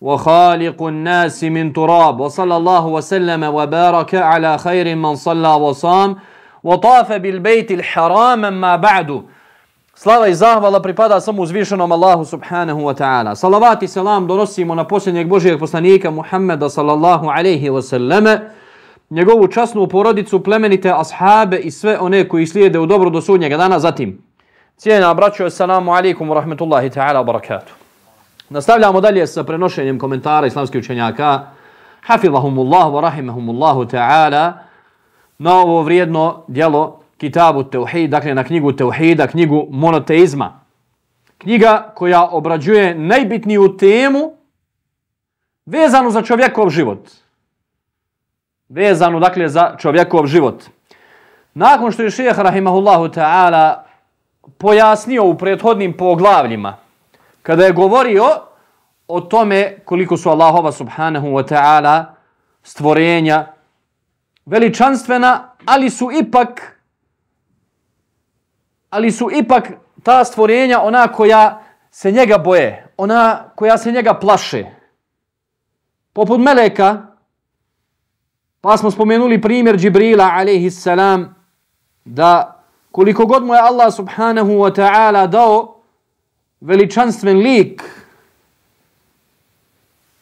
وخالق الناس من تراب وصلى الله وسلم وبارك على خير من صلى وصام وطاف بالبيت الحرام ما بعد Slava i zahvala pripada samo uzvišenom Allahu subhanahu wa ta'ala. Salavat i selam donosimo na posljednjeg Božijeg poslanika Muhammeda sallallahu alaihi wa sallame, njegovu časnu porodicu, plemenite ashabe i sve one koji slijede u dobro do sudnjega dana. Zatim, cijena braćo, assalamu alaikum wa rahmetullahi ta'ala wa barakatuh. Nastavljamo dalje sa prenošenjem komentara islamskih učenjaka. Hafidhahumullahu wa rahimahumullahu ta'ala na ovo vrijedno djelo Kitabu Teuhid, dakle na knjigu Teuhida, knjigu monoteizma. Knjiga koja obrađuje najbitniju temu vezanu za čovjekov život. Vezanu, dakle, za čovjekov život. Nakon što je šeheh, rahimahullahu ta'ala, pojasnio u prethodnim poglavljima, kada je govorio o tome koliko su Allahova subhanahu wa ta'ala stvorenja veličanstvena, ali su ipak ali su ipak ta stvorenja ona koja se njega boje, ona koja se njega plaše. Poput Meleka, pa smo spomenuli primjer Džibrila alaihi salam, da koliko god mu je Allah subhanahu wa ta'ala dao veličanstven lik,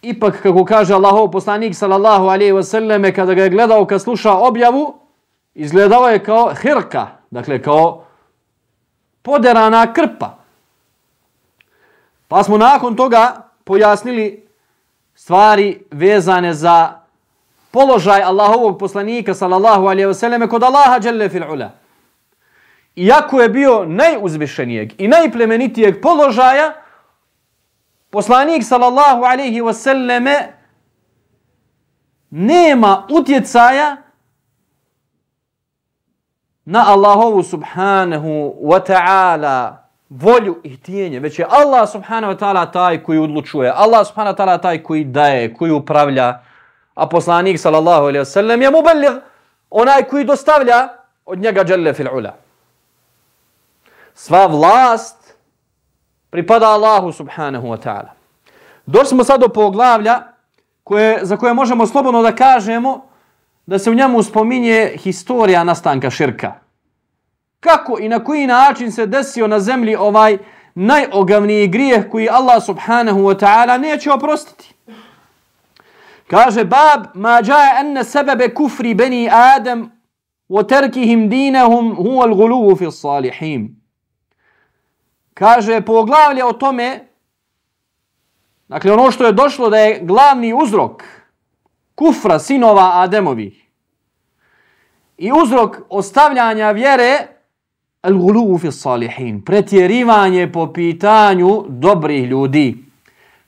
ipak kako kaže Allahov poslanik sallallahu alaihi ve selleme kada ga je gledao, kad sluša objavu, izgledao je kao hirka, dakle kao poderana krpa. Pa smo nakon toga pojasnili stvari vezane za položaj Allahovog poslanika sallallahu alaihi ve selleme kod Allaha jalla fil ula. Iako je bio najuzvišenijeg i najplemenitijeg položaja, poslanik sallallahu alaihi wasallame nema utjecaja na Allahovu subhanahu wa ta'ala volju i htijenje, već je Allah subhanahu wa ta'ala taj koji odlučuje, Allah subhanahu wa ta'ala taj koji daje, koji upravlja, a poslanik sallallahu alaihi wasallam je muballigh, onaj koji dostavlja od njega dželle fil ula. Sva vlast pripada Allahu subhanahu wa ta'ala. Došli smo sad do poglavlja koje, za koje možemo slobodno da kažemo da se u njemu spominje historija nastanka širka. Kako i na koji način se desio na zemlji ovaj najogavniji grijeh koji Allah subhanahu wa ta'ala neće oprostiti. Kaže bab ma jaa anna sebebe kufri beni Adam wa terkihim dinahum huwa al-ghuluw fi salihim. Kaže poglavlje o tome dakle ono što je došlo da je glavni uzrok kufra sinova Ademovi i uzrok ostavljanja vjere al-gulu fi salihin, pretjerivanje po pitanju dobrih ljudi.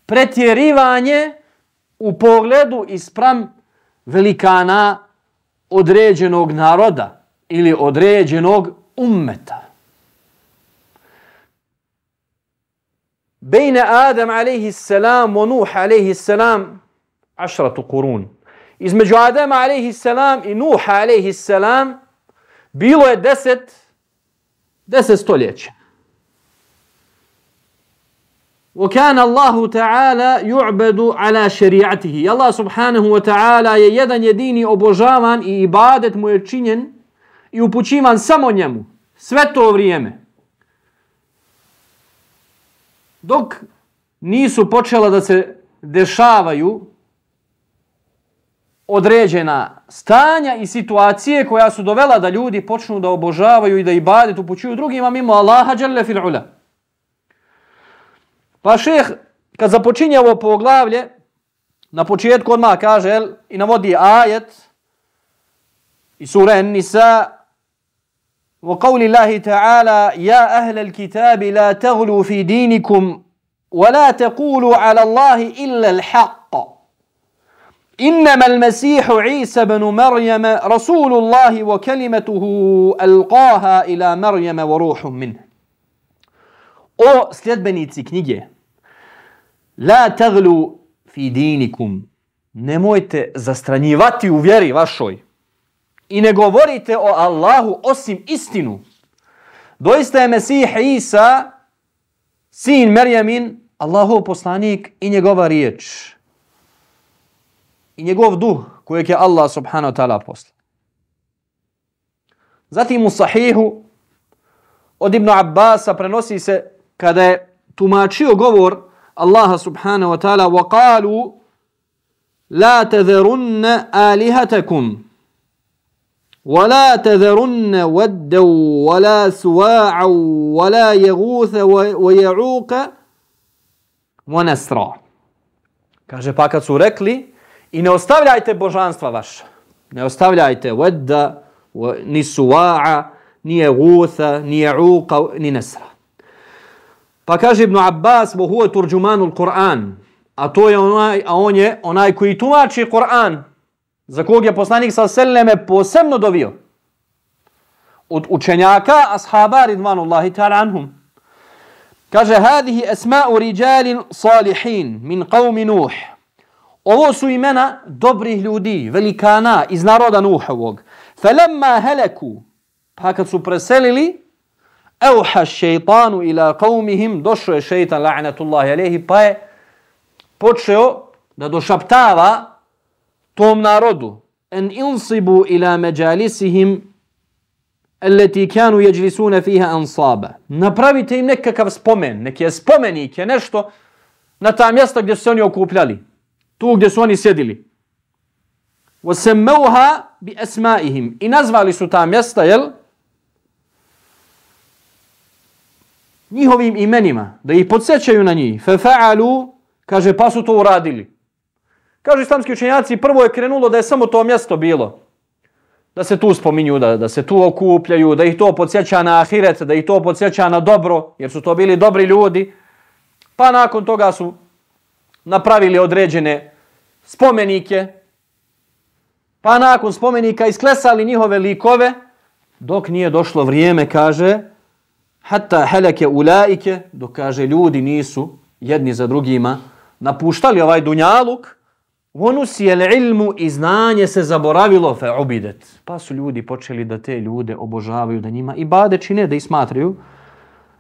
Pretjerivanje u pogledu ispram velikana određenog naroda ili određenog ummeta. Bejne Adam alaihi salam wa Nuh alaihi salam ašratu kurun. Između Adama alaihi salam i Nuha alaihi salam bilo je deset, deset stoljeća. وكان الله تعالى يعبد على شريعته الله سبحانه وتعالى je jedan jedini obožavan i ibadet mu je činjen i upućivan samo njemu sve to vrijeme dok nisu počela da se dešavaju određena stanja i situacije koja su dovela da ljudi počnu da obožavaju i da ibadet upućuju drugima mimo Allaha dželle fil ula. Pa šeh, kad započinje ovo poglavlje, na početku odmah kaže el, i navodi ajet i sura Nisa وقول الله تعالى يا أهل الكتاب لا تغلوا في دينكم ولا تقولوا على الله إلا الحق. إنما المسيح عيسى بن مريم رسول الله وكلمته ألقاها إلى مريم وروح منه. O sljedbenici knjige, la taglu fi dinikum, nemojte zastranjivati u vjeri vašoj. i ne govorite o Allahu osim istinu. Doista je Mesih Isa, sin Merjamin, Allahov poslanik i njegova riječ. I njegov duh kojeg je Allah subhanahu wa ta'ala posla. Zatim u sahihu od Ibn Abbasa prenosi se kada je tumačio govor Allaha subhanahu wa ta'ala وقالوا لا تذرن آلهتكم ولا تذرن ودا ولا سواعا ولا يغوث ويعوق ونسرا kaže pa kad su rekli i ne ostavljajte božanstva vaša ne ostavljajte wadda ni suwa'a ni yaghutha ni ya'uqa ni nasra pa kaže ibn Abbas bo huwa turjumanul Kur'an a to je onaj a on je onaj koji tumači Kur'an za kog je poslanik sa selleme posebno dovio? Od učenjaka ashaba ridvanullahi ta'ala anhum. Kaže hadihi asma'u rijalin salihin min qawmi nuh. Ovo su imena dobrih ljudi velikana iz naroda nuhovog. Falamma halaku pa kad su preselili auha šeitanu ila qawmihim došao je šeitan la'natullahi alejhi pa je počeo da došaptava tom narodu. En insibu ila majalisihim allati kanu yajlisuna fiha ansaba. Napravite im nekakav spomen neke spomenike nešto na ta mjesta gdje su se oni okupljali tu gdje su oni sjedili. Wasammuha bi asma'ihim. I nazvali su ta mjesta jel? Njihovim imenima da ih podsjećaju na njih. Fa fa'alu kaže pa su to uradili. Kažu islamski učenjaci, prvo je krenulo da je samo to mjesto bilo. Da se tu spominju, da, da se tu okupljaju, da ih to podsjeća na ahiret, da ih to podsjeća na dobro, jer su to bili dobri ljudi. Pa nakon toga su napravili određene spomenike. Pa nakon spomenika isklesali njihove likove, dok nije došlo vrijeme, kaže, hatta heleke ulaike, dok kaže ljudi nisu jedni za drugima napuštali ovaj dunjaluk, Onusi el ilmu i znanje se zaboravilo fe ubidet. Pa su ljudi počeli da te ljude obožavaju, da njima i bade čine, da ih smatraju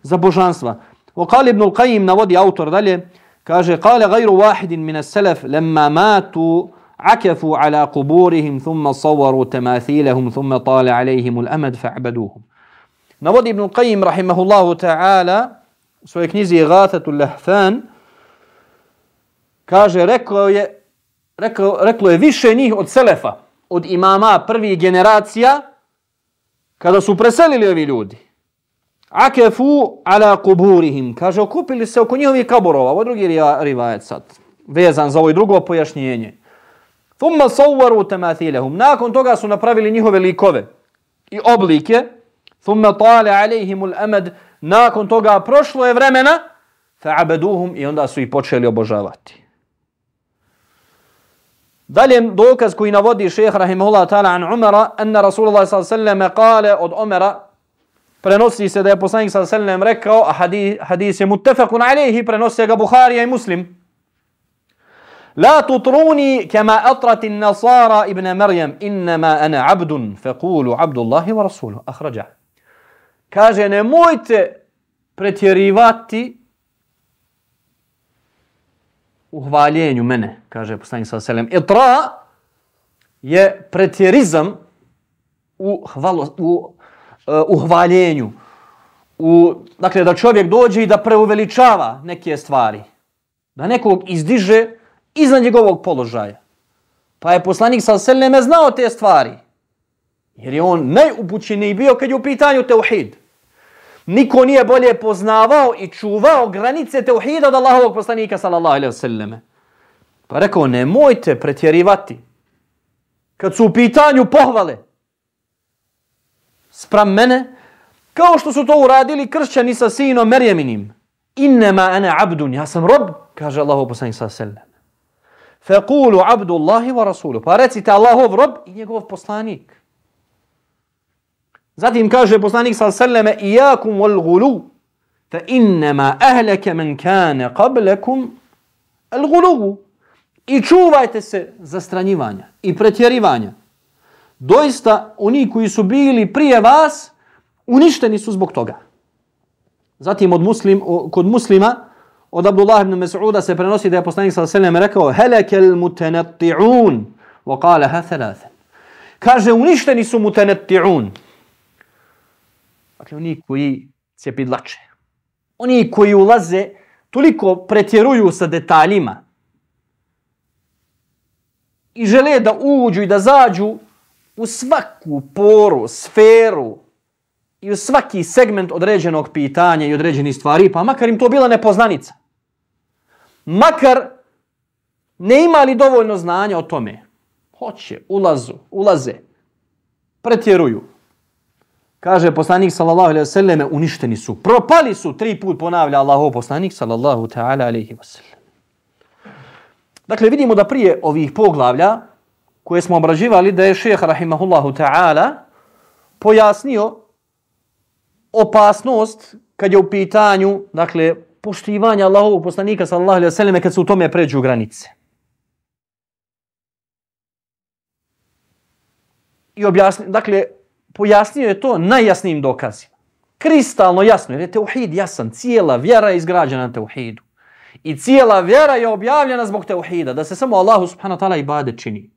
za božanstva. O kal ibn Qayyim navodi autor dalje, kaže, kale gajru wahidin mine selef, lemma matu akafu ala kuburihim, thumma savaru temathilahum, thumma tale alejhim ul amad fa'baduhum. Navodi ibn al-Qayyim rahimahullahu ta'ala, u svojoj knjizi Gathatul Lahfan, kaže, rekao je, reklo, reklo je više njih od Selefa, od imama prvih generacija, kada su preselili ovi ljudi. Akefu ala kuburihim. Kaže, okupili se oko njihovih kaborova. Ovo drugi rivajet sad. Vezan za ovo drugo pojašnjenje. Thumma sawwaru tamathilahum. Nakon toga su napravili njihove likove i oblike. Thumma tala alejhim al-amad. Nakon toga prošlo je vremena fa'abaduhum i onda su ih počeli obožavati. Dalje dokaz koji navodi šeheh rahimahullah ta'ala an Umara, anna Rasulullah s.a.v. kale od Umara, prenosi se da je poslanik s.a.v. rekao, a hadis, hadis je mutefakun alejhi, prenosi ga Buharija i Muslim. La tutruni kama atrati nasara ibn Maryam, innama ana abdun, fekulu abdullahi wa rasulu. Ahrađa. Kaže, nemojte pretjerivati u hvaljenju mene, kaže poslanik sa selem. Itra je pretjerizam u, hvalo, u, uh, u hvaljenju. U, dakle, da čovjek dođe i da preuveličava neke stvari. Da nekog izdiže iznad njegovog položaja. Pa je poslanik sa selem znao te stvari. Jer je on najupućeniji bio kad je u pitanju teuhid. Niko nije bolje poznavao i čuvao granice teuhida od Allahovog poslanika sallallahu alaihi wasallam. Pa rekao, nemojte pretjerivati. Kad su u pitanju pohvale spram mene, kao što su to uradili kršćani sa sinom Merjeminim. Innema ana abdun, ja sam rob, kaže Allahov poslanik sallallahu alaihi wasallam. Fekulu abdullahi wa rasulu. Pa recite Allahov rob i njegov poslanik. Zatim kaže poslanik sa sallame Iyakum wal gulu fa innama ahlaka man kana qablakum al gulu. I čuvajte se zastranjivanja i pretjerivanja. Doista oni koji su bili prije vas uništeni su zbog toga. Zatim od muslim, kod muslima od Abdullah ibn Mas'uda se prenosi da je poslanik sallallahu alejhi ve sellem rekao halakel mutanatti'un wa qalaha thalatha. Kaže uništeni su mutanatti'un. Dakle oni koji se pidlače. Oni koji ulaze toliko pretjeruju sa detaljima i žele da uđu i da zađu u svaku poru, sferu i u svaki segment određenog pitanja i određenih stvari, pa makar im to bila nepoznanica. Makar ne imali dovoljno znanja o tome. Hoće, ulazu, ulaze, pretjeruju. Kaže poslanik sallallahu alejhi ve selleme uništeni su, propali su, tri put ponavlja Allahov poslanik sallallahu ta'ala alejhi ve sellem. Dakle, vidimo da prije ovih poglavlja koje smo obraživali da je šejh rahimehullahu ta'ala pojasnio opasnost kad je u pitanju, dakle, poštivanja Allahovog poslanika sallallahu alejhi ve selleme kad se u tome pređu granice. I objasni, dakle, pojasnio je to najjasnijim dokazima. Kristalno jasno, jer je teuhid jasan, cijela vjera je izgrađena na teuhidu. I cijela vjera je objavljena zbog teuhida, da se samo Allahu subhanahu wa ta'ala ibade čini.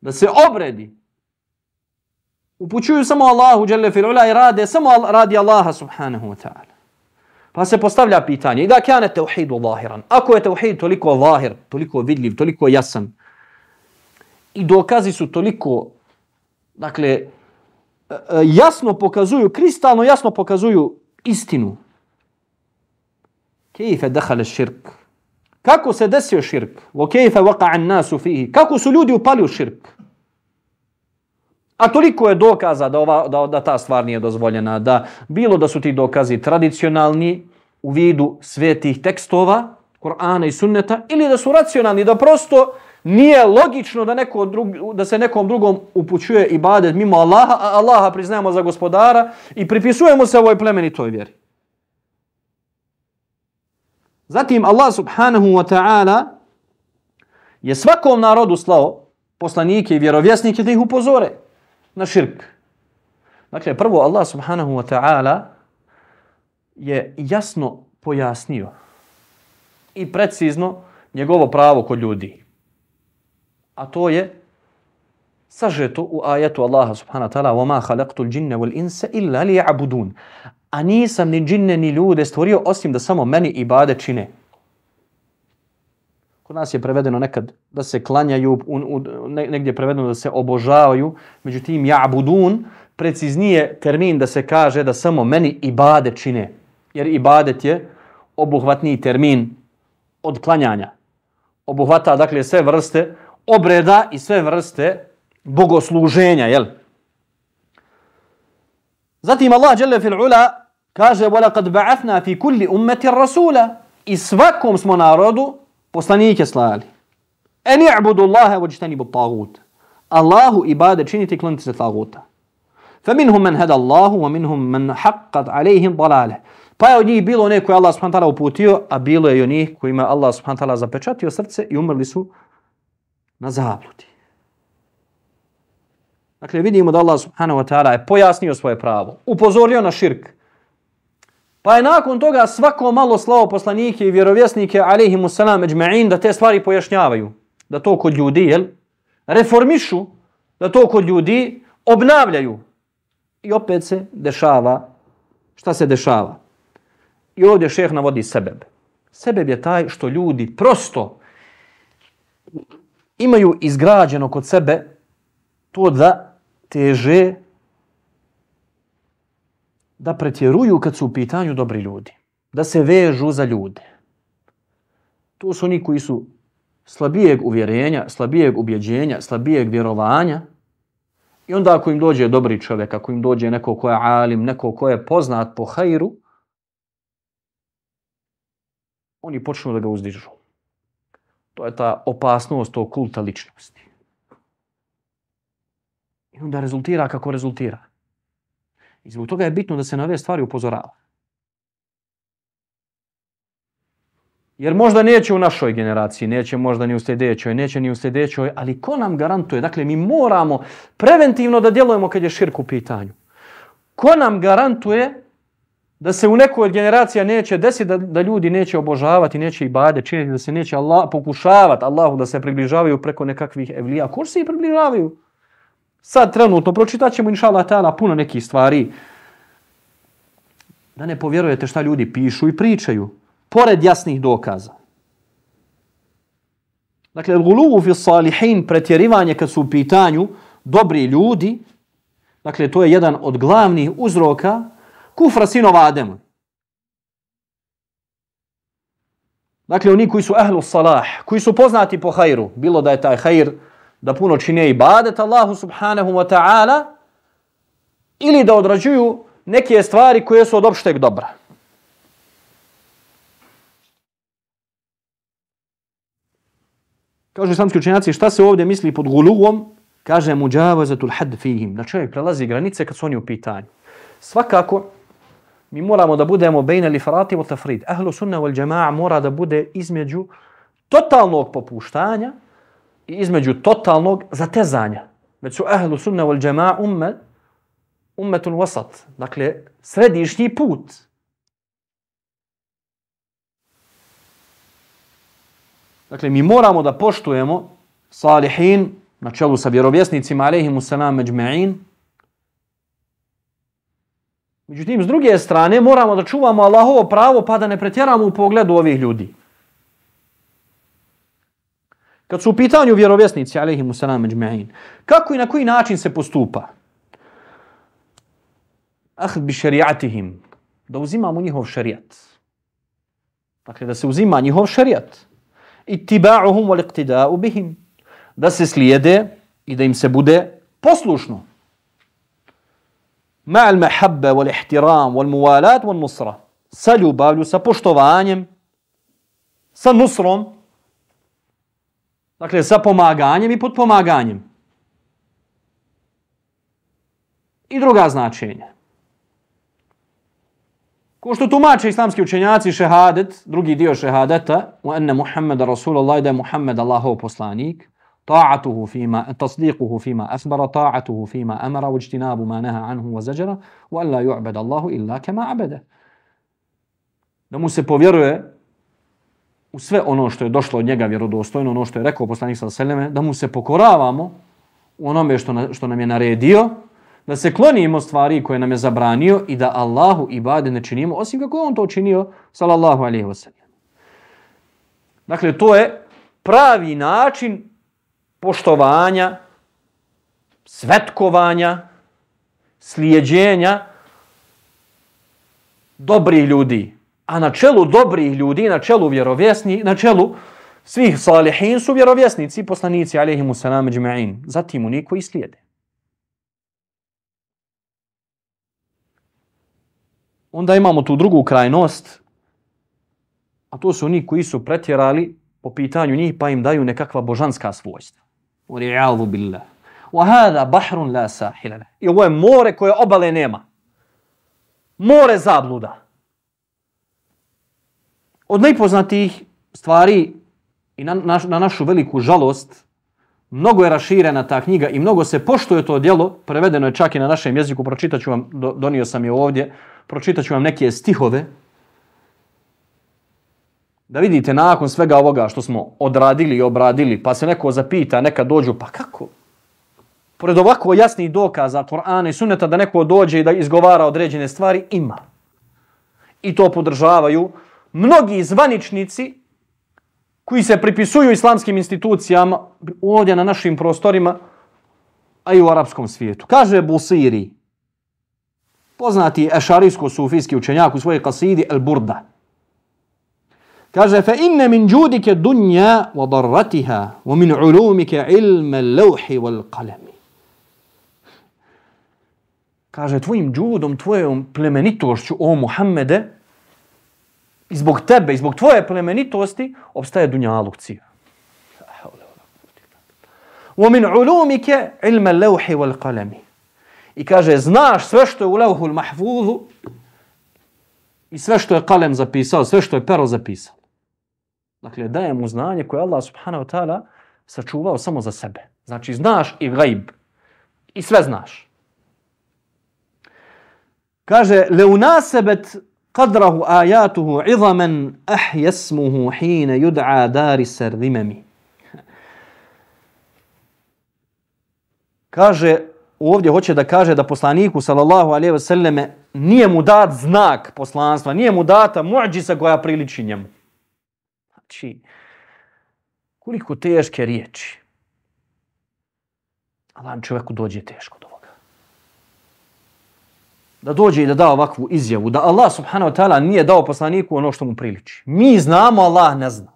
Da se obredi. Upućuju samo Allahu dželle filula i rade samo radi Allaha subhanahu wa ta'ala. Pa se postavlja pitanje, i da kane teuhidu zahiran, ako je teuhid toliko zahir, toliko vidljiv, toliko jasan, i dokazi su toliko, dakle, e, e, jasno pokazuju, kristalno jasno pokazuju istinu, Kejfe dehale širk? Kako se desio širk? Vo kejfe vaka'an nasu fihi? Kako su ljudi upali u širk? A toliko je dokaza da, ova, da, da ta stvar nije dozvoljena, da bilo da su ti dokazi tradicionalni u vidu svetih tekstova, Kur'ana i sunneta, ili da su racionalni, da prosto nije logično da, neko drug, da se nekom drugom upućuje ibadet mimo Allaha, a Allaha priznajemo za gospodara i pripisujemo se ovoj plemenitoj vjeri. Zatim Allah subhanahu wa ta'ala je svakom narodu slao poslanike i vjerovjesnike da ih upozore na širk. Dakle, prvo Allah subhanahu wa ta'ala je jasno pojasnio i precizno njegovo pravo kod ljudi A to je sažeto u ajetu Allaha subhanahu wa ta'ala وَمَا خَلَقْتُ الْجِنَّ وَالْإِنسَ إِلَّا لِيَعْبُدُونَ a nisam ni džinne ni ljude stvorio osim da samo meni ibade čine. Kod nas je prevedeno nekad da se klanjaju, u, u, negdje je prevedeno da se obožavaju, međutim ja'budun preciznije termin da se kaže da samo meni ibade čine. Jer ibadet je obuhvatniji termin od klanjanja. Obuhvata dakle sve vrste obreda i sve vrste bogosluženja, jel? Zatim Allah dželle fil ula Kaže, وَلَقَدْ بَعَثْنَا فِي كُلِّ أُمَّةِ الرَّسُولَ I svakom smo narodu poslanike slali. En i'budu Allahe vođitani bu tagut. Allahu ibade činiti kloniti se taguta. فَمِنْهُمْ مَنْ هَدَ اللَّهُ وَمِنْهُمْ مَنْ حَقَّتْ عَلَيْهِمْ ضَلَالَهِ Pa je od njih bilo neko je Allah subhanahu uputio, a bilo je i onih kojima Allah subhanahu zapečatio srce i umrli su na zabludi. Dakle, vidimo da Allah subhanahu wa ta'ala je pojasnio svoje pravo, upozorio na širk, Pa je nakon toga svako malo slavo poslanike i vjerovjesnike alaihimu salam međma'in, da te stvari pojašnjavaju. Da to kod ljudi, jel? Reformišu, da to kod ljudi obnavljaju. I opet se dešava. Šta se dešava? I ovdje šeh navodi sebeb. Sebeb je taj što ljudi prosto imaju izgrađeno kod sebe to da teže da pretjeruju kad su u pitanju dobri ljudi. Da se vežu za ljude. To su oni koji su slabijeg uvjerenja, slabijeg ubjeđenja, slabijeg vjerovanja. I onda ako im dođe dobri čovjek, ako im dođe neko ko je alim, neko ko je poznat po hajru, oni počnu da ga uzdižu. To je ta opasnost tog kulta ličnosti. I onda rezultira kako rezultira. I zbog toga je bitno da se na ove stvari upozorava. Jer možda neće u našoj generaciji, neće možda ni u sljedećoj, neće ni u sljedećoj, ali ko nam garantuje? Dakle, mi moramo preventivno da djelujemo kad je širk u pitanju. Ko nam garantuje da se u nekoj generacija neće desiti da, da ljudi neće obožavati, neće i bade činiti, da se neće Allah, pokušavati Allahu da se približavaju preko nekakvih evlija. Ko se i približavaju? Sad trenutno pročitat ćemo inša Allah ta'ala puno nekih stvari da ne povjerujete šta ljudi pišu i pričaju pored jasnih dokaza. Dakle, guluvu fi salihin, pretjerivanje kad su u pitanju dobri ljudi, dakle, to je jedan od glavnih uzroka kufra sinova Ademu. Dakle, oni koji su ehlu salah, koji su poznati po hajru, bilo da je taj hajr da puno čine ibadet Allahu subhanahu wa ta'ala, ili da odrađuju neke stvari koje su od opšteg dobra. Kažu islamski učenjaci, šta se ovdje misli pod guluvom? Kaže muđavazatul had fihim. Da čovjek prelazi granice kad su oni u pitanju. Svakako, mi moramo da budemo bejne li farati wa tafrid. Ahlu sunna wal jama'a mora da bude između totalnog popuštanja i između totalnog zatezanja. Već su ahlu sunna wal jama'a ummet, ummetun wasat. Dakle, središnji put. Dakle, mi moramo da poštujemo salihin na čelu sa vjerovjesnicima, alaihimu salam međme'in. Međutim, s druge strane, moramo da čuvamo Allahovo pravo pa da ne pretjeramo u pogledu ovih ljudi. Kad su u pitanju vjerovjesnici, alaihimu salam međme'in, kako i na koji način se postupa? Ahd bi šerijatihim, da uzimamo njihov šerijat. Dakle, da se uzima njihov šerijat ittiba'uhum wal iqtida'u bihim da se slijede i da im se bude poslušno ma'al mahabba wal ihtiram wal muwalat wal nusra. Sa ljubavlju sa poštovanjem sa nusrom. Dakle sa pomaganjem i podpomaganjem. I druga značenja. Ko što tumače islamski učenjaci šehadet, drugi dio šehadeta, u enne Muhammeda Rasulullah, da je Muhammed Allahov poslanik, ta'atuhu fima, tasdiquhu fima asbara, ta'atuhu fima amara, واجتناب ma نهى anhu wa zađara, wa alla ju'bed Allahu illa kema. Da mu se povjeruje u sve ono što je došlo od njega vjerodostojno, ono što je rekao poslanik sa seleme, da mu se pokoravamo u onome što, na, što nam je naredio, da se klonimo stvari koje nam je zabranio i da Allahu ibade ne činimo, osim kako on to činio, sallallahu alaihi wasallam. Dakle, to je pravi način poštovanja, svetkovanja, slijedjenja dobrih ljudi. A na čelu dobrih ljudi, na čelu vjerovjesni, na čelu svih salihin su vjerovjesnici, poslanici, alaihimu salam, zatim oni koji slijede. onda imamo tu drugu krajnost, a to su oni koji su pretjerali po pitanju njih pa im daju nekakva božanska svojstva. Uri'adhu billah. Wa hada bahrun la sahila. I ovo je more koje obale nema. More zabluda. Od najpoznatijih stvari i na, na, na našu veliku žalost, mnogo je raširena ta knjiga i mnogo se poštuje to djelo, prevedeno je čak i na našem jeziku, pročitaću vam, do, donio sam je ovdje, pročitat ću vam neke stihove, da vidite nakon svega ovoga što smo odradili i obradili, pa se neko zapita, neka dođu, pa kako? Pored ovako jasnih dokaza Korana i Sunneta da neko dođe i da izgovara određene stvari, ima. I to podržavaju mnogi zvaničnici koji se pripisuju islamskim institucijama ovdje na našim prostorima, a i u arapskom svijetu. Kaže Busiri, poznati ešarijsko-sufijski učenjak u svojoj kasidi El Burda. Kaže fa inna min judike dunja wa darratiha wa min ulumike ilma al-lawhi wal-qalam. Kaže tvojim judom, tvojom plemenitošću o Muhammede i zbog tebe i zbog tvoje plemenitosti obstaje dunjaluk cija. Wa min ulumike ilma al-lawhi wal-qalam. I kaže znaš sve što je u levhu al-mahfuzu i sve što je kalem zapisao, sve što je pero zapisao. Dakle, daje mu znanje koje Allah subhanahu wa ta'ala sačuvao samo za sebe. Znači, znaš i gajb. I sve znaš. Kaže, leunasebet qadrahu ajatuhu izamen ah jesmuhu hine yud'a dari sardimemi. Kaže, ovdje hoće da kaže da poslaniku sallallahu alejhi ve selleme nije mu dat znak poslanstva, nije mu data muđisa koja priliči njemu. Znači, koliko teške riječi. Allah čovjeku dođe teško do ovoga. Da dođe i da da ovakvu izjavu, da Allah subhanahu wa ta'ala nije dao poslaniku ono što mu priliči. Mi znamo, Allah ne zna.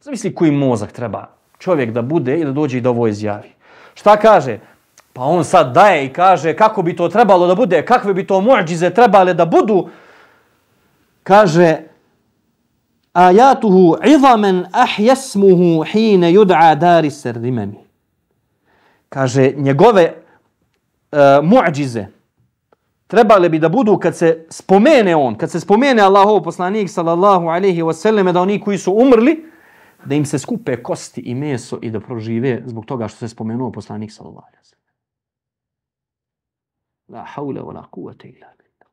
Zamisli koji mozak treba čovjek da bude i da dođe i da ovo izjavi. Šta kaže? Pa on sad daje i kaže kako bi to trebalo da bude, kakve bi to muđize trebale da budu. Kaže, ajatuhu izamen ahjesmuhu hine yud'a dari srdimeni. Kaže, njegove uh, muđize trebale bi da budu kad se spomene on, kad se spomene Allahov poslanik sallallahu alaihi wasallam da oni koji su umrli, da im se skupe kosti i meso i da prožive zbog toga što se spomenuo poslanik sallallahu alaihi wasallam. La haula wa la kuvvete illa billah.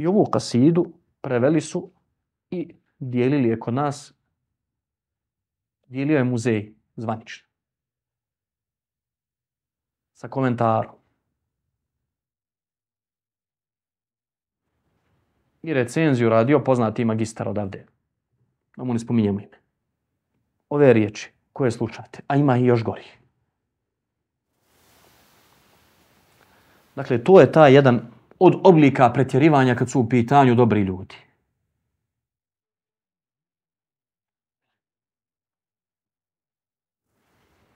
I ovu kasidu preveli su i dijelili je kod nas, dijelio je muzej zvanično. Sa komentarom. i recenziju radio poznati magistar odavde. Da mu ne spominjemo ime. Ove riječi koje slušate, a ima i još gori. Dakle, to je ta jedan od oblika pretjerivanja kad su u pitanju dobri ljudi.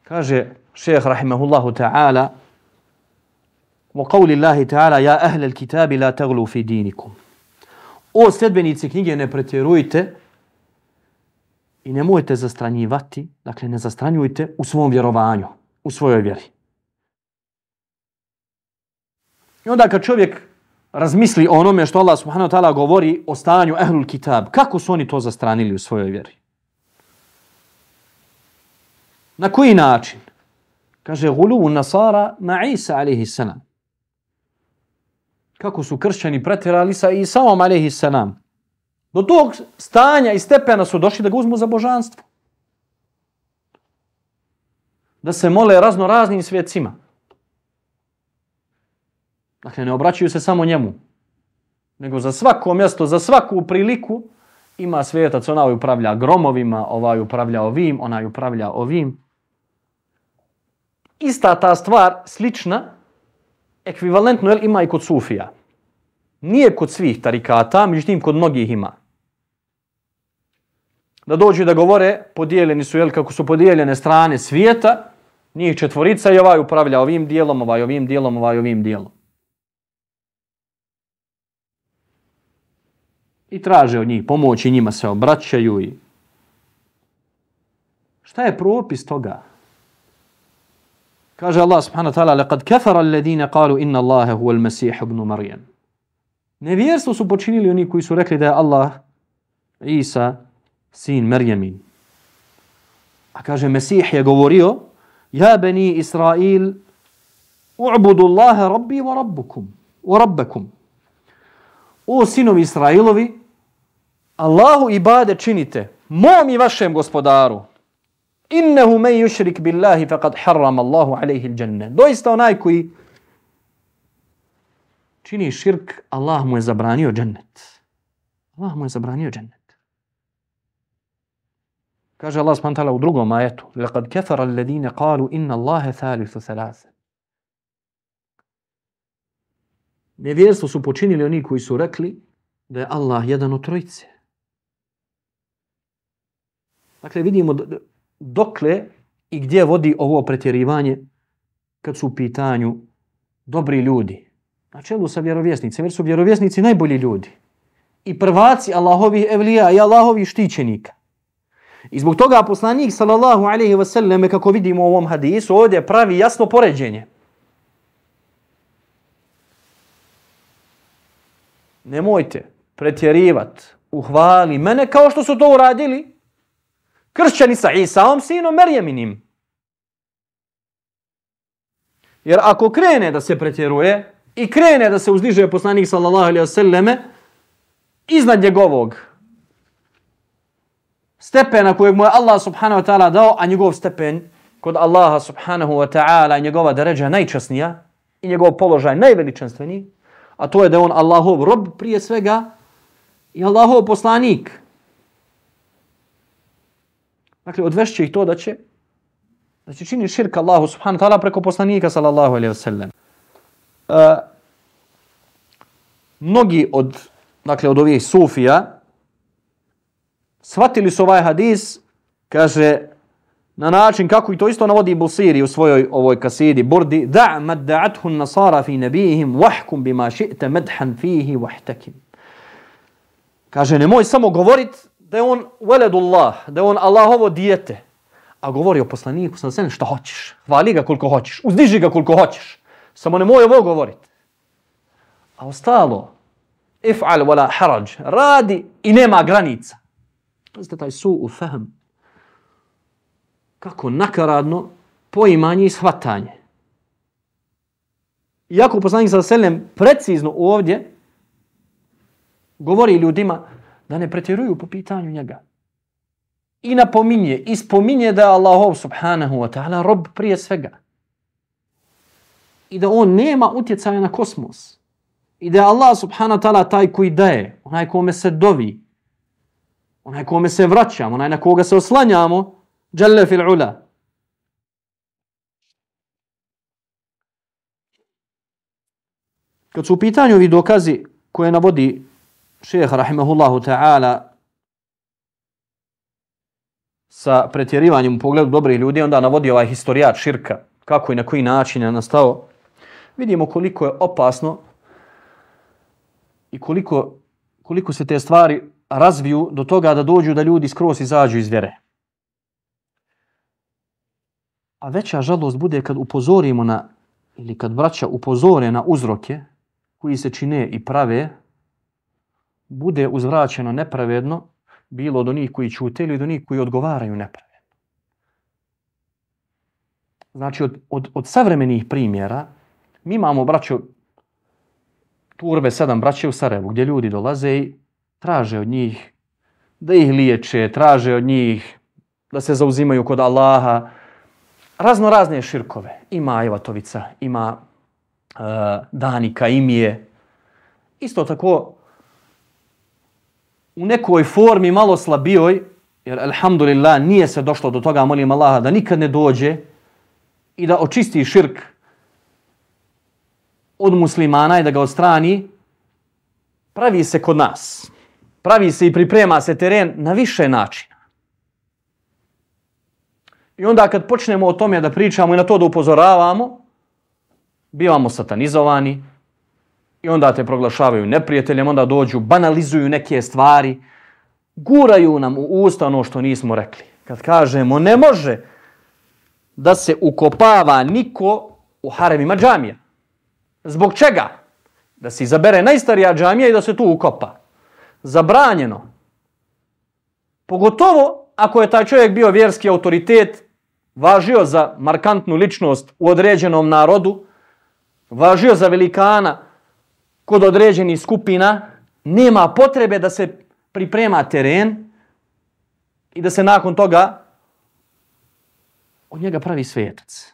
Kaže šeheh rahimahullahu ta'ala وقول الله تعالى يا أهل الكتاب لا تغلوا في دينكم O sljedbenici knjige ne pretjerujte i nemojte zastranjivati, dakle ne zastranjujte u svom vjerovanju, u svojoj vjeri. I onda kad čovjek razmisli o onome što Allah subhanahu wa ta'ala govori o stanju ehlul kitab, kako su oni to zastranili u svojoj vjeri? Na koji način? Kaže, gulu nasara na Isa alaihi salam kako su kršćani pretjerali sa Isaom alaihi salam. Do tog stanja i stepena su došli da ga uzmu za božanstvo. Da se mole razno raznim svjecima. Dakle, ne obraćaju se samo njemu. Nego za svako mjesto, za svaku priliku ima svijetac. Onaj upravlja gromovima, ovaj upravlja ovim, onaj upravlja ovim. Ista ta stvar, slična, ekvivalentno jel, ima i kod Sufija. Nije kod svih tarikata, međutim kod mnogih ima. Da dođu da govore, podijeljeni su, jel, kako su podijeljene strane svijeta, njih četvorica i ovaj upravlja ovim dijelom, ovaj ovim dijelom, ovaj ovim dijelom. I traže od njih pomoći, njima se obraćaju i... Šta je propis toga? Kaže Allah subhanahu wa ta'ala, لَقَدْ كَفَرَ الَّذِينَ قَالُوا إِنَّ اللَّهَ هُوَ الْمَسِيحُ بْنُ مَرْيَمُ Nevjerstvo su počinili oni koji su rekli da je Allah Isa sin Merjemin. A kaže, Mesih je govorio, Ja beni Israil, u'budu Allahe rabbi wa rabbukum. Wa rabbakum. O sinovi Israilovi, Allahu ibade činite mom i vašem gospodaru. Innehu men yushrik billahi faqad harrama Allahu alayhi al-jannah. Doista onaj koji čini širk, Allah mu je zabranio džennet. Allah mu je zabranio džennet. Kaže Allah subhanahu u drugom ajetu: "Laqad kafara alladine qalu inna Allaha thalithu thalatha." Nevjerstvo su počinili oni koji su rekli da je Allah jedan od trojice. Dakle, vidimo dokle i gdje vodi ovo pretjerivanje kad su u pitanju dobri ljudi. Na čelu sa vjerovjesnicima, jer su vjerovjesnici najbolji ljudi. i prvaci Allahovih evlija i Allahovih štićenika. I zbog toga poslanik sallallahu alaihi wasallam kako vidimo u ovom hadisu, ovdje pravi jasno poređenje. Nemojte pretjerivat u hvali mene kao što su to uradili kršćani sa Isaom, sinom Merjeminim. Jer ako krene da se pretjeruje i krene da se uzdiže poslanik sallallahu alaihi wasallame iznad njegovog stepena kojeg mu je Allah subhanahu wa ta'ala dao, a njegov stepen kod Allaha subhanahu wa ta'ala njegova deređa najčasnija i njegov položaj najveličanstveniji, a to je da on Allahov rob prije svega i Allahov poslanik. Dakle, odvešće ih to da će da će čini širka Allahu subhanahu wa ta'ala preko poslanika sallallahu alaihi wa sallam. Uh, mnogi od, dakle, od ovih sufija shvatili su ovaj hadis, kaže, na način kako i to isto navodi Busiri u svojoj ovoj kasidi, burdi, da' madda'athu nasara fi nabihim, wahkum bima ši'te medhan fihi wahtakim. Kaže, nemoj samo govorit da je on veledullah, da je on Allahovo dijete, a govori o poslaniku, sa sve šta hoćeš, hvali ga koliko hoćeš, uzdiži ga koliko hoćeš, samo nemoj ovo govorit. A ostalo, if'al wala haraj, radi i nema granica. Pazite taj su u fahm. Kako nakaradno poimanje i shvatanje. Iako poslanik sa selem precizno ovdje govori ljudima da ne pretjeruju po pitanju njega. I napominje, i da je Allahov subhanahu wa ta'ala rob prije svega. I da on nema utjecaja na kosmos. I da je Allah subhanahu wa ta'ala taj koji daje, onaj kome se dovi, onaj kome se vraćamo, onaj na koga se oslanjamo, dželle fil ula. Kad su u pitanju ovi dokazi koje navodi šeheh rahimahullahu ta'ala sa pretjerivanjem u pogledu dobrih ljudi, onda navodi ovaj historijat širka, kako i na koji način je nastao, vidimo koliko je opasno i koliko, koliko se te stvari razviju do toga da dođu da ljudi skroz izađu iz vjere. A veća žalost bude kad upozorimo na, ili kad braća upozore na uzroke koji se čine i prave, bude uzvraćeno nepravedno, bilo od onih koji čute ili od onih koji odgovaraju nepravedno. Znači, od, od, od savremenih primjera, mi imamo braćo, turbe sedam braće u Sarajevu, gdje ljudi dolaze i traže od njih da ih liječe, traže od njih da se zauzimaju kod Allaha. Razno razne širkove. Ima Ajvatovica, ima uh, Danika, Imije. Isto tako u nekoj formi malo slabijoj, jer alhamdulillah nije se došlo do toga, molim Allaha, da nikad ne dođe i da očisti širk od muslimana i da ga odstrani, pravi se kod nas pravi se i priprema se teren na više načina. I onda kad počnemo o tome da pričamo i na to da upozoravamo, bivamo satanizovani i onda te proglašavaju neprijateljem, onda dođu, banalizuju neke stvari, guraju nam u usta ono što nismo rekli. Kad kažemo ne može da se ukopava niko u haremima džamija. Zbog čega? Da se izabere najstarija džamija i da se tu ukopa zabranjeno. Pogotovo ako je taj čovjek bio vjerski autoritet, važio za markantnu ličnost u određenom narodu, važio za velikana kod određenih skupina, nema potrebe da se priprema teren i da se nakon toga od njega pravi svetac.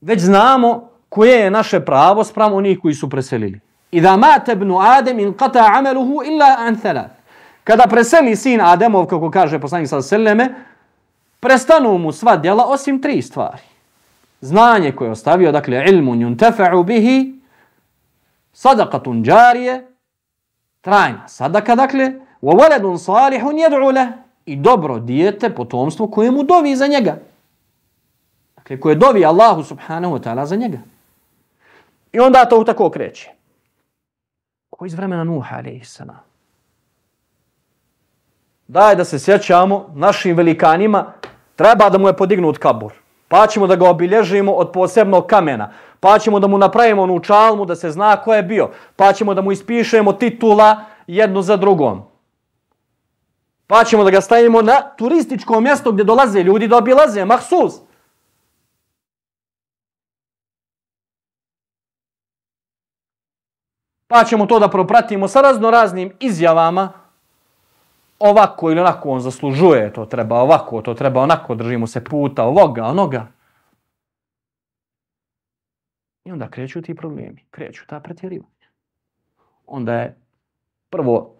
Već znamo koje je naše pravo spram onih koji su preselili. Ida mata ibn Adem in qata amaluhu illa an thalath. Kada preseli sin Ademov, kako kaže poslanik sallallahu alejhi ve selleme, prestanu mu sva djela osim tri stvari. Znanje koje je ostavio, dakle, ilmun yuntafa'u bihi, sadaqatun jarije, trajna sadaka, dakle, wa waladun salihun yad'u lahu i dobro dijete, potomstvo koje mu dovi za njega. Dakle, koje dovi Allahu subhanahu wa ta'ala za njega. I onda to tako kreće. Ko iz vremena Nuha, a.s. Daj da se sjećamo našim velikanima, treba da mu je podignut kabur. Pa ćemo da ga obilježimo od posebnog kamena. Pa ćemo da mu napravimo onu čalmu da se zna ko je bio. Pa ćemo da mu ispišemo titula jednu za drugom. Pa ćemo da ga stavimo na turističko mjesto gdje dolaze ljudi da obilaze. Mahsus. Pa ćemo to da propratimo sa razno raznim izjavama. Ovako ili onako on zaslužuje, to treba ovako, to treba onako, držimo se puta, ovoga, onoga. I onda kreću ti problemi, kreću ta pretjerivanja. Onda je prvo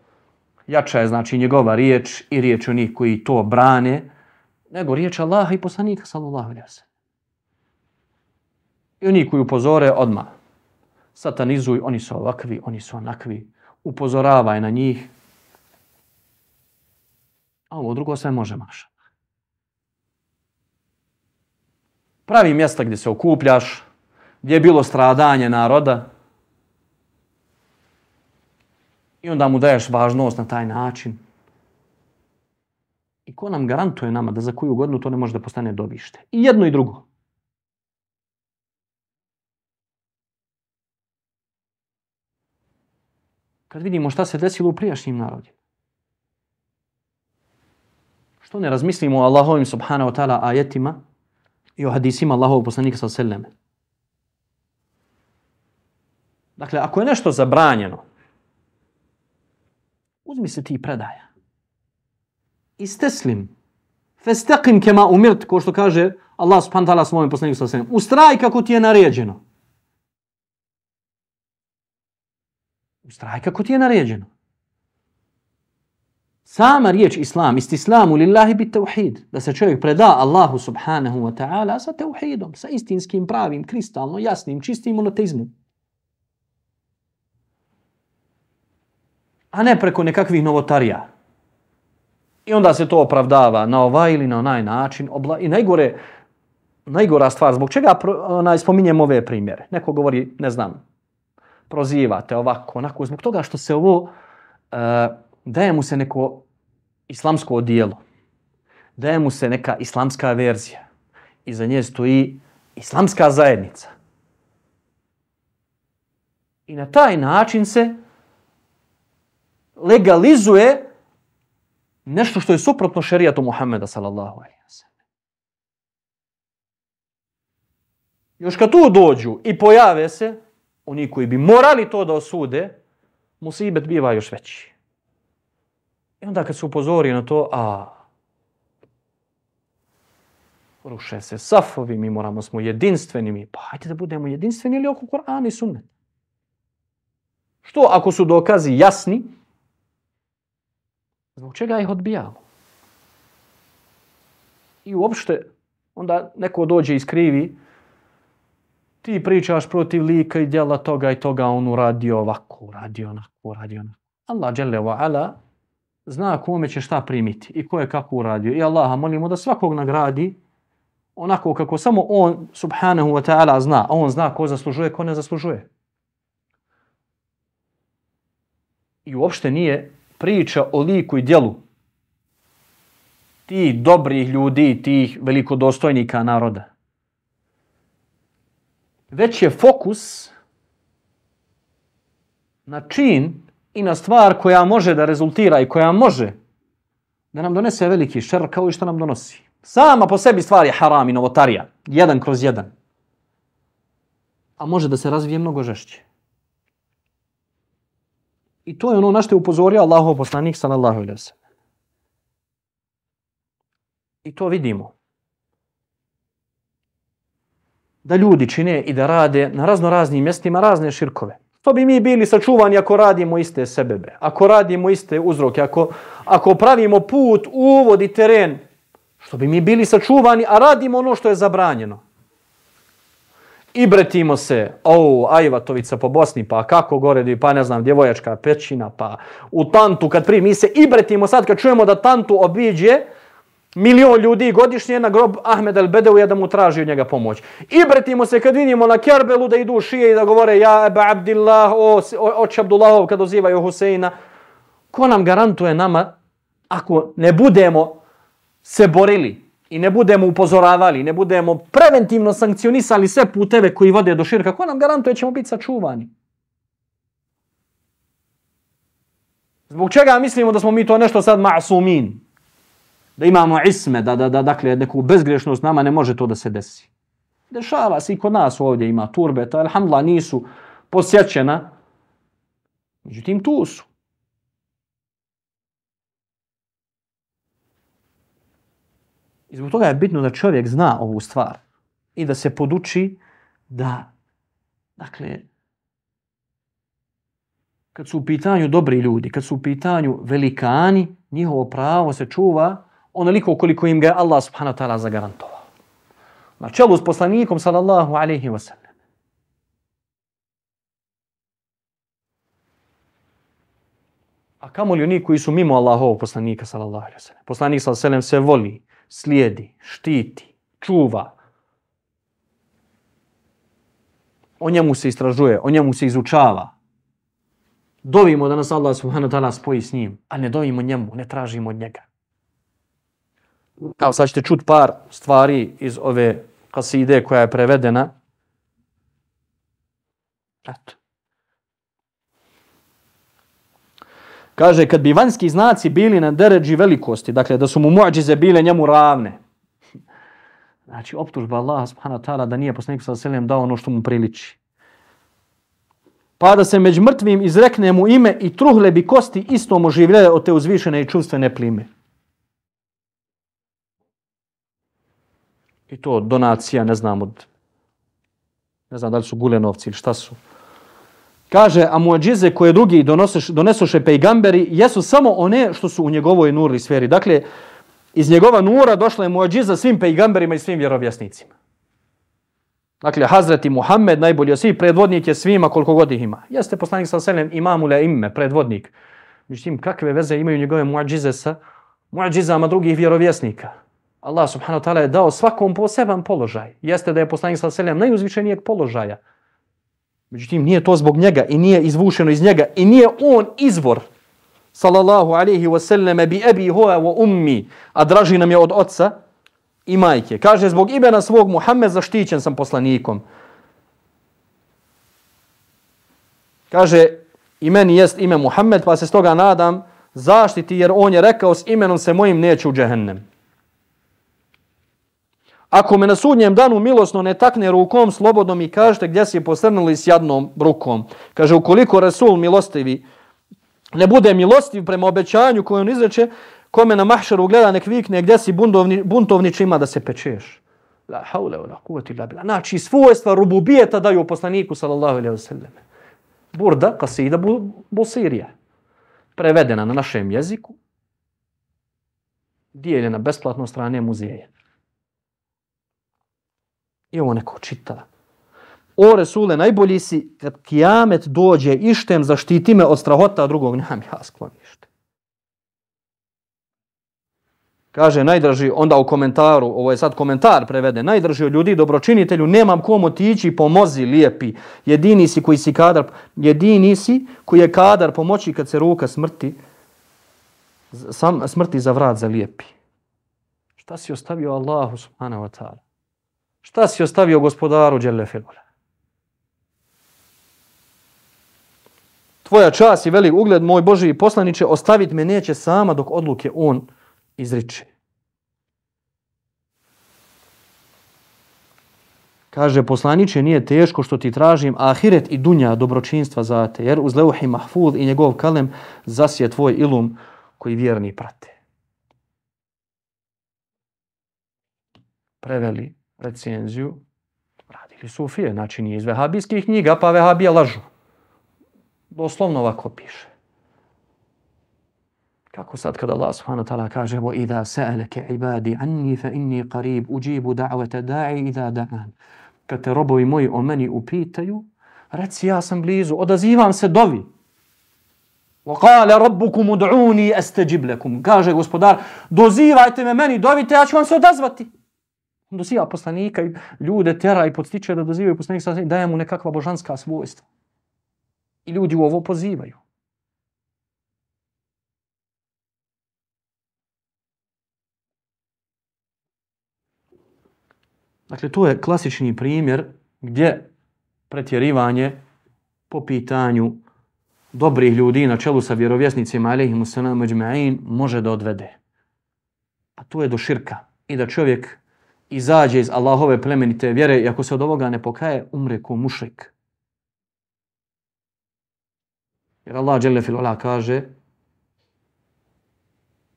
jača je znači njegova riječ i riječ onih koji to brane, nego riječ Allaha i poslanika sallallahu alaihi wasallam. I oni koji upozore odma satanizuj, oni su ovakvi, oni su onakvi, upozoravaj na njih. A ovo drugo sve može maša. Pravi mjesta gdje se okupljaš, gdje je bilo stradanje naroda, i onda mu daješ važnost na taj način. I ko nam garantuje nama da za koju godinu to ne može da postane dobište? I jedno i drugo. kad vidimo šta se desilo u prijašnjim narodima. Što ne razmislimo o Allahovim subhanahu wa ta'ala ajetima i o hadisima Allahovog poslanika sa seleme. Dakle, ako je nešto zabranjeno, uzmi se ti predaja. Isteslim. Festeqim kema umirt, ko što kaže Allah subhanahu ta'ala svojim poslaniku sa seleme. Ustraj kako ti je naređeno. Ustraj kako ti je naređeno. Sama riječ islam, istislamu lillahi bit tauhid, da se čovjek preda Allahu subhanahu wa ta'ala sa tauhidom, sa istinskim pravim, kristalno, jasnim, čistim monoteizmom. A ne preko nekakvih novotarija. I onda se to opravdava na ovaj ili na onaj način. Obla... I najgore, najgora stvar, zbog čega onaj, spominjem ove primjere. Neko govori, ne znam, prozivate ovako, onako, zbog toga što se ovo, uh, daje mu se neko islamsko odijelo, daje mu se neka islamska verzija i za nje stoji islamska zajednica. I na taj način se legalizuje nešto što je suprotno šerijatu Muhammeda sallallahu alaihi wa sallam. Još kad tu dođu i pojave se, oni koji bi morali to da osude, musibet biva još veći. I onda kad se upozori na to, a ruše se safovi, mi moramo smo jedinstveni, mi, pa hajde da budemo jedinstveni ili oko Kur'ana i sunnet. Što ako su dokazi jasni, zbog čega ih odbijamo? I uopšte, onda neko dođe i skrivi, ti pričaš protiv lika i djela toga i toga, on uradio ovako, uradio onako, uradio onako. Allah dželle wa ala zna kome će šta primiti i ko je kako uradio. I Allaha molimo da svakog nagradi onako kako samo on subhanahu wa ta'ala zna. A on zna ko zaslužuje, ko ne zaslužuje. I uopšte nije priča o liku i djelu tih dobrih ljudi, tih velikodostojnika naroda već je fokus na čin i na stvar koja može da rezultira i koja može da nam donese veliki šer kao i što nam donosi. Sama po sebi stvar je haram i novotarija. Jedan kroz jedan. A može da se razvije mnogo žešće. I to je ono na što je upozorio Allahov poslanik sallallahu alejhi ve sellem. I to vidimo da ljudi čine i da rade na razno raznim mjestima razne širkove. To bi mi bili sačuvani ako radimo iste sebebe, ako radimo iste uzroke, ako, ako pravimo put, uvod i teren, što bi mi bili sačuvani, a radimo ono što je zabranjeno. I bretimo se, o, Ajvatovica po Bosni, pa kako gore, pa ne znam, djevojačka pećina, pa u tantu kad primi se, i bretimo sad kad čujemo da tantu obiđe, milion ljudi godišnje na grob Ahmed el-Bedevija da mu traži od njega pomoć. I bretimo se kad vidimo na Kerbelu da idu šije i da govore ja Eba Abdillah, o, o, oče Abdullahov kad ozivaju Huseina. Ko nam garantuje nama ako ne budemo se borili i ne budemo upozoravali, ne budemo preventivno sankcionisali sve puteve koji vode do širka, ko nam garantuje ćemo biti sačuvani? Zbog čega mislimo da smo mi to nešto sad ma'sumin? Da imamo isme, da, da, da dakle, neku bezgrešnost nama ne može to da se desi. Dešava se i kod nas ovdje ima turbeta, alhamdulillah nisu posjećena. Međutim, tu su. I zbog toga je bitno da čovjek zna ovu stvar i da se poduči da, dakle, kad su u pitanju dobri ljudi, kad su u pitanju velikani, njihovo pravo se čuva onoliko koliko im ga Allah subhanahu wa ta'ala zagarantovao. Na čelu s poslanikom sallallahu alaihi wa sallam. A kamo li oni koji su mimo Allahovog poslanika sallallahu alaihi wa sallam? Poslanik sallallahu alaihi wa sallam se voli, slijedi, štiti, čuva. O njemu se istražuje, o njemu se izučava. Dovimo da nas Allah subhanahu wa ta'ala spoji s njim, a ne dovimo njemu, ne tražimo od njega. Kao sad ćete čut par stvari iz ove kaside koja je prevedena. Eto. Kaže, kad bi vanjski znaci bili na deređi velikosti, dakle da su mu muadžize bile njemu ravne, znači optužba Allah subhanahu ta'ala da nije poslanik sa selem dao ono što mu priliči. Pa da se među mrtvim izrekne mu ime i truhle bi kosti istom oživljaju od te uzvišene i čuvstvene plime. I to donacija, ne znam od, ne znam da li su gulenovci ili šta su. Kaže, a muadžize koje drugi donesoše pejgamberi jesu samo one što su u njegovoj nurli sferi. Dakle, iz njegova nura došla je muadžiza svim pejgamberima i svim vjerovjesnicima. Dakle, Hazreti Muhammed, najbolji od svih, predvodnik je svima koliko god ih ima. Jeste poslanik sa selem imamule ime, predvodnik. Međutim, kakve veze imaju njegove muadžize sa muadžizama drugih vjerovjesnika? Allah subhanahu wa ta'ala je dao svakom poseban položaj. Jeste da je poslanik sa selem najuzvišenijeg položaja. Međutim, nije to zbog njega i nije izvušeno iz njega i nije on izvor sallallahu alaihi wa sallam bi ebi hoa wa ummi a draži nam je od oca i majke. Kaže, zbog imena svog Muhammed zaštićen sam poslanikom. Kaže, i meni jest ime Muhammed, pa se s toga nadam zaštiti, jer on je rekao s imenom se mojim neće u džehennem. Ako me na sudnjem danu milosno ne takne rukom, slobodno mi kažete gdje si posrnuli s jadnom rukom. Kaže, ukoliko Rasul milostivi ne bude milostiv prema obećanju koje on izreče, kome na mahšaru gleda nek vikne gdje si buntovni, buntovnič ima da se pečeš. La haule la kuvati la bila. Znači, svojstva rububijeta daju poslaniku, sallallahu alejhi ve sellem. Burda, kasida, bu, busirija. Prevedena na našem jeziku. Dijeljena besplatno strane muzeje. I ovo neko čita. O Resule, najbolji si kad kijamet dođe ištem, zaštiti me od strahota drugog, nemam ja sklonište. Kaže, najdraži, onda u komentaru, ovo je sad komentar prevede, najdraži od ljudi, dobročinitelju, nemam kom otići, pomozi, lijepi. Jedini si koji si kadar, jedini si koji je kadar pomoći kad se ruka smrti, sam, smrti za vrat za lijepi. Šta si ostavio Allahu subhanahu wa ta'ala? Šta si ostavio gospodaru Đelefilula? Tvoja čas i velik ugled, moj Boži poslaniće, ostavit me neće sama dok odluke on izriče. Kaže, poslaniće, nije teško što ti tražim ahiret i dunja dobročinstva za te, jer uz leuhi mahfud i njegov kalem zasije tvoj ilum koji vjerni prate. Preveli recenziju radili Sufije, znači nije iz vehabijskih knjiga, pa vehabija lažu. Doslovno ovako piše. Kako sad kada Allah subhanahu wa ta'ala kaže wa idha sa'alaka ibadi anni fa inni qarib ujibu da'wata da'i idha da'an. Kad te robovi moji o meni upitaju, reci ja sam blizu, odazivam se dovi. وقال ربكم ادعوني استجب لكم kaže gospodar dozivajte me meni dovite ja ću vam se odazvati doziva poslanika i ljude tera i podstiče da dozivaju poslanika daje mu nekakva božanska svojstva i ljudi u ovo pozivaju Dakle, to je klasični primjer gdje pretjerivanje po pitanju dobrih ljudi na čelu sa vjerovjesnicima alaihimu sallam ajma'in može da odvede. A to je do širka. I da čovjek izađe iz Allahove plemenite vjere i ako se od ovoga ne pokaje, umre ko mušrik. Jer Allah Jalla fil kaže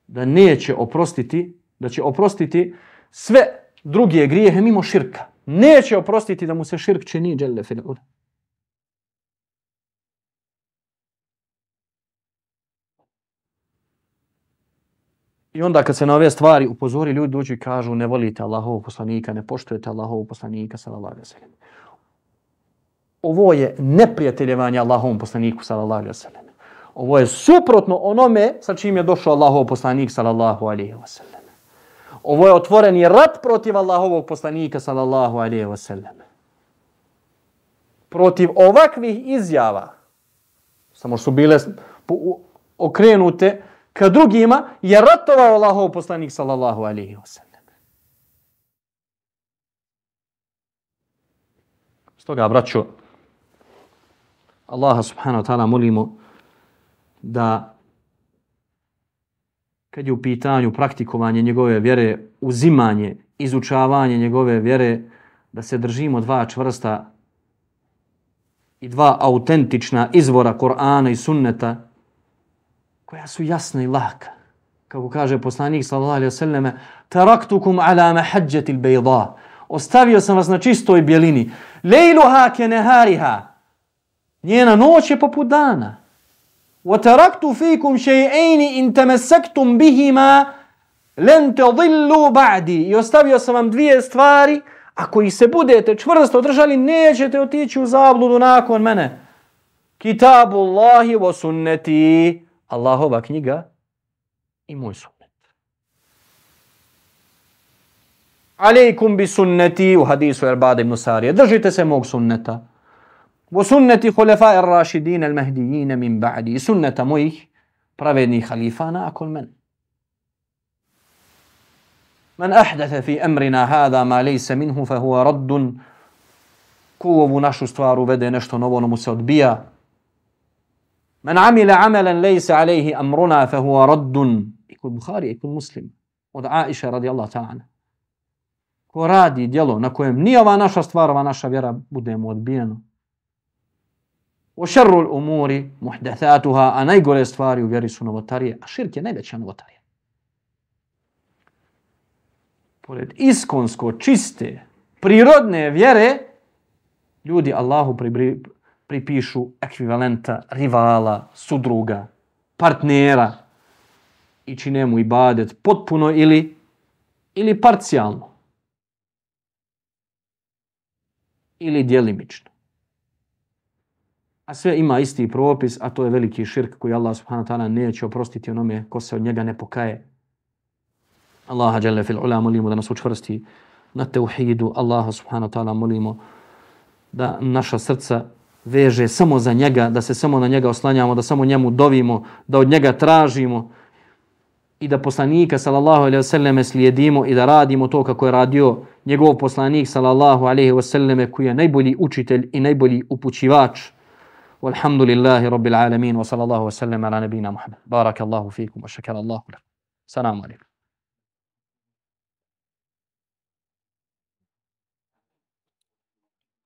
da neće oprostiti, da će oprostiti sve druge grijehe mimo širka. Neće oprostiti da mu se širk čini Jalla fil I onda kad se na ove stvari upozori, ljudi dođu i kažu ne volite Allahovog poslanika, ne poštujete Allahovog poslanika, sallallahu alaihi sallam. Ovo je neprijateljevanje Allahovom poslaniku, sallallahu alaihi sallam. Ovo je suprotno onome sa čim je došao Allahov poslanik, sallallahu alaihi sallam. Ovo je otvoreni rat protiv Allahovog poslanika, sallallahu alaihi sallam. Protiv ovakvih izjava, samo su bile okrenute, ka drugima je ratovao Allahov poslanik sallallahu alaihi wa sallam. Stoga, braćo, Allaha subhanahu wa ta'ala molimo da kad je u pitanju praktikovanje njegove vjere, uzimanje, izučavanje njegove vjere, da se držimo dva čvrsta i dva autentična izvora Korana i Sunneta, koja su jasna i laka. Kako kaže poslanik sallallahu alejhi ve selleme, taraktukum ala mahajjati al-bayda. Ostavio sam vas na čistoj bjelini. Lejluha ke nehariha. Njena noć je poput dana. Wa taraktu fikum shay'ain in tamassaktum bihima lan tadillu ba'di. I ostavio sam vam dvije stvari, ako ih se budete čvrsto držali, nećete otići u zabludu nakon mene. Kitabullahi wa sunnati. Allahova knjiga i moj sunnet. Aleikum bi sunneti u hadisu Erbada ibn Sarije. Držite se mog sunneta. Wa sunneti hulefa ir rašidine al mahdijine min ba'di. Sunneta mojih pravednih halifa nakon men. Man ahdatha fi amrina hada ma lejse minhu fa huwa raddun. Ko ovu našu stvaru vede nešto novo, ono mu se odbija. Men amila amalan laysa alayhi amruna fa huwa raddun. Ikul Bukhari, kod Muslim. Od Aisha radijallahu ta'ala. Ko radi djelo na kojem nije ova naša stvar, ova naša vjera, bude mu odbijeno. O šerru umuri, muhdathatuha, a najgore stvari u vjeri su novotarije, a širk je najveća novotarija. Pored iskonsko, čiste, prirodne vjere, ljudi Allahu pribri, pripišu ekvivalenta rivala, sudruga, partnera i čine mu ibadet potpuno ili, ili parcijalno. Ili dijelimično. A sve ima isti propis, a to je veliki širk koji Allah subhanahu wa ta'ala neće oprostiti onome ko se od njega ne pokaje. Allaha jalla fil ula molimo da nas učvrsti na teuhidu. Allaha subhanahu wa ta'ala molimo da naša srca veže samo za njega, da se samo na njega oslanjamo, da samo njemu dovimo, da od njega tražimo i da poslanika sallallahu alejhi ve selleme slijedimo i da radimo to kako je radio njegov poslanik sallallahu alejhi ve selleme koji je najbolji učitelj i najbolji upućivač. Walhamdulillahi rabbil alamin wa sallallahu wa sallam ala nabina Muhammad. Barakallahu fikum wa shakarallahu lakum. Assalamu alaikum.